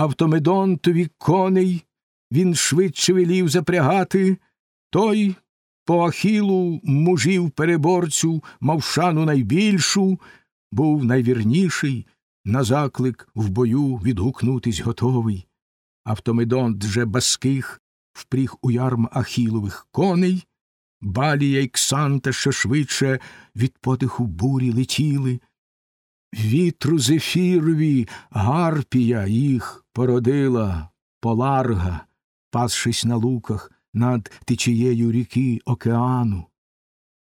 Автомедонтові коней він швидше велів запрягати, той по ахілу мужів переборцю мав шану найбільшу, був найвірніший, на заклик в бою відгукнутись готовий. Автомедонт же баских впріг у ярм ахілових коней, балія й Ксанта, що швидше від подиху бурі летіли. Вітру зефірові гарпія їх породила поларга, пасшись на луках над течією ріки океану.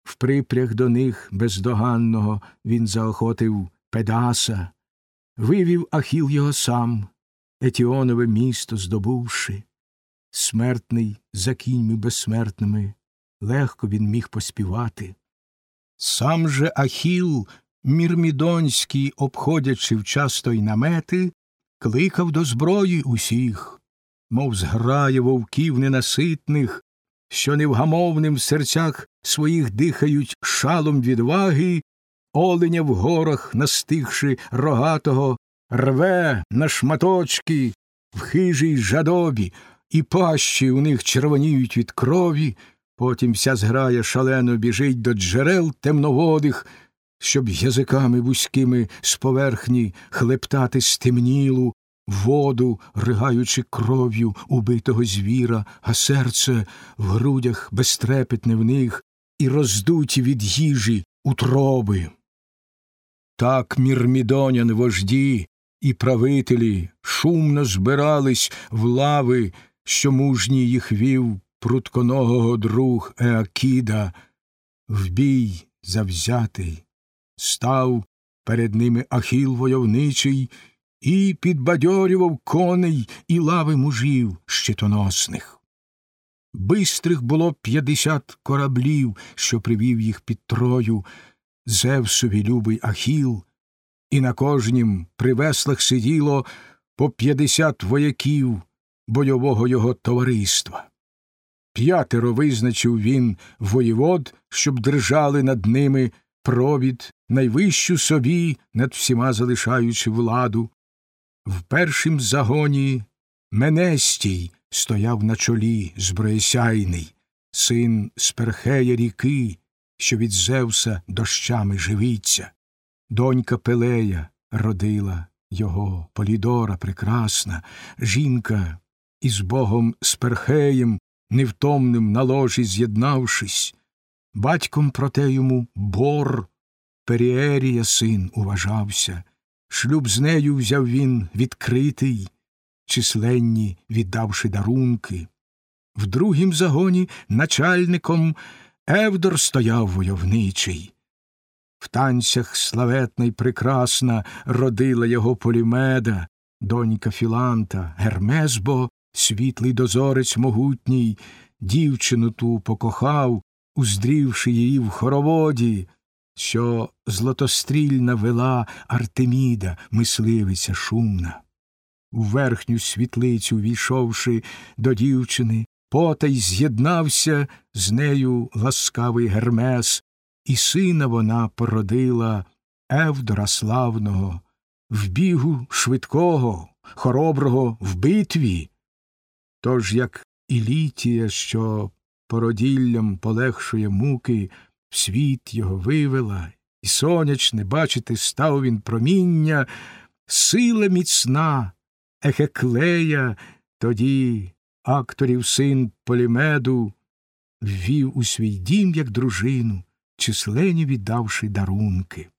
В припряг до них бездоганного він заохотив Педаса, вивів Ахіл його сам, Етіонове місто здобувши. Смертний за кіньми безсмертними, легко він міг поспівати. Сам же Ахіл, мірмідонський, обходячи вчасто й намети, кликав до зброї усіх, мов зграє вовків ненаситних, що невгамовним в серцях своїх дихають шалом відваги, оленя в горах, настигши рогатого, рве на шматочки в хижій жадобі, і пащі у них червоніють від крові, потім вся зграя шалено біжить до джерел темноводих, щоб язиками вузькими з поверхні хлептати стемнілу, воду, ригаючи кров'ю убитого звіра, а серце в грудях безтрепетне в них і роздуті від їжі утроби. Так мірмідонян вожді і правителі шумно збирались в лави, що мужній їх вів прутконогого друг Еакіда, в бій завзятий, став перед ними Ахіл войовничий і підбадьорював коней і лави мужів щитоносних. Бистрих було п'ятдесят кораблів, що привів їх під трою, Зевсові любий Ахіл, і на кожнім при веслах сиділо по п'ятдесят вояків бойового його товариства. П'ятеро визначив він воєвод, щоб держали над ними провід, найвищу собі, над всіма залишаючи владу. В першім загоні Менестій стояв на чолі зброєсяйний, син Сперхея ріки, що від Зевса дощами живиться. Донька Пелея родила його, Полідора прекрасна, жінка із богом Сперхеєм, невтомним на ложі з'єднавшись, батьком проте йому бор, Періерія син уважався, шлюб з нею взяв він відкритий, численні віддавши дарунки. В другім загоні начальником Евдор стояв войовничий. В танцях славетна й прекрасна родила його полімеда, донька Філанта, Гермес бо, світлий дозорець могутній, дівчину ту покохав, уздрівши її в хороводі, що злотострільна вела Артеміда, мисливиця шумна. У верхню світлицю, війшовши до дівчини, потай з'єднався з нею ласкавий Гермес, і сина вона породила Евдора славного, в бігу швидкого, хороброго в битві. Тож як Ілітія, що породіллям полегшує муки, в світ його вивела, і сонячне, бачите, став він проміння, сила міцна, ехеклея, тоді акторів син Полімеду ввів у свій дім, як дружину, численні віддавши дарунки.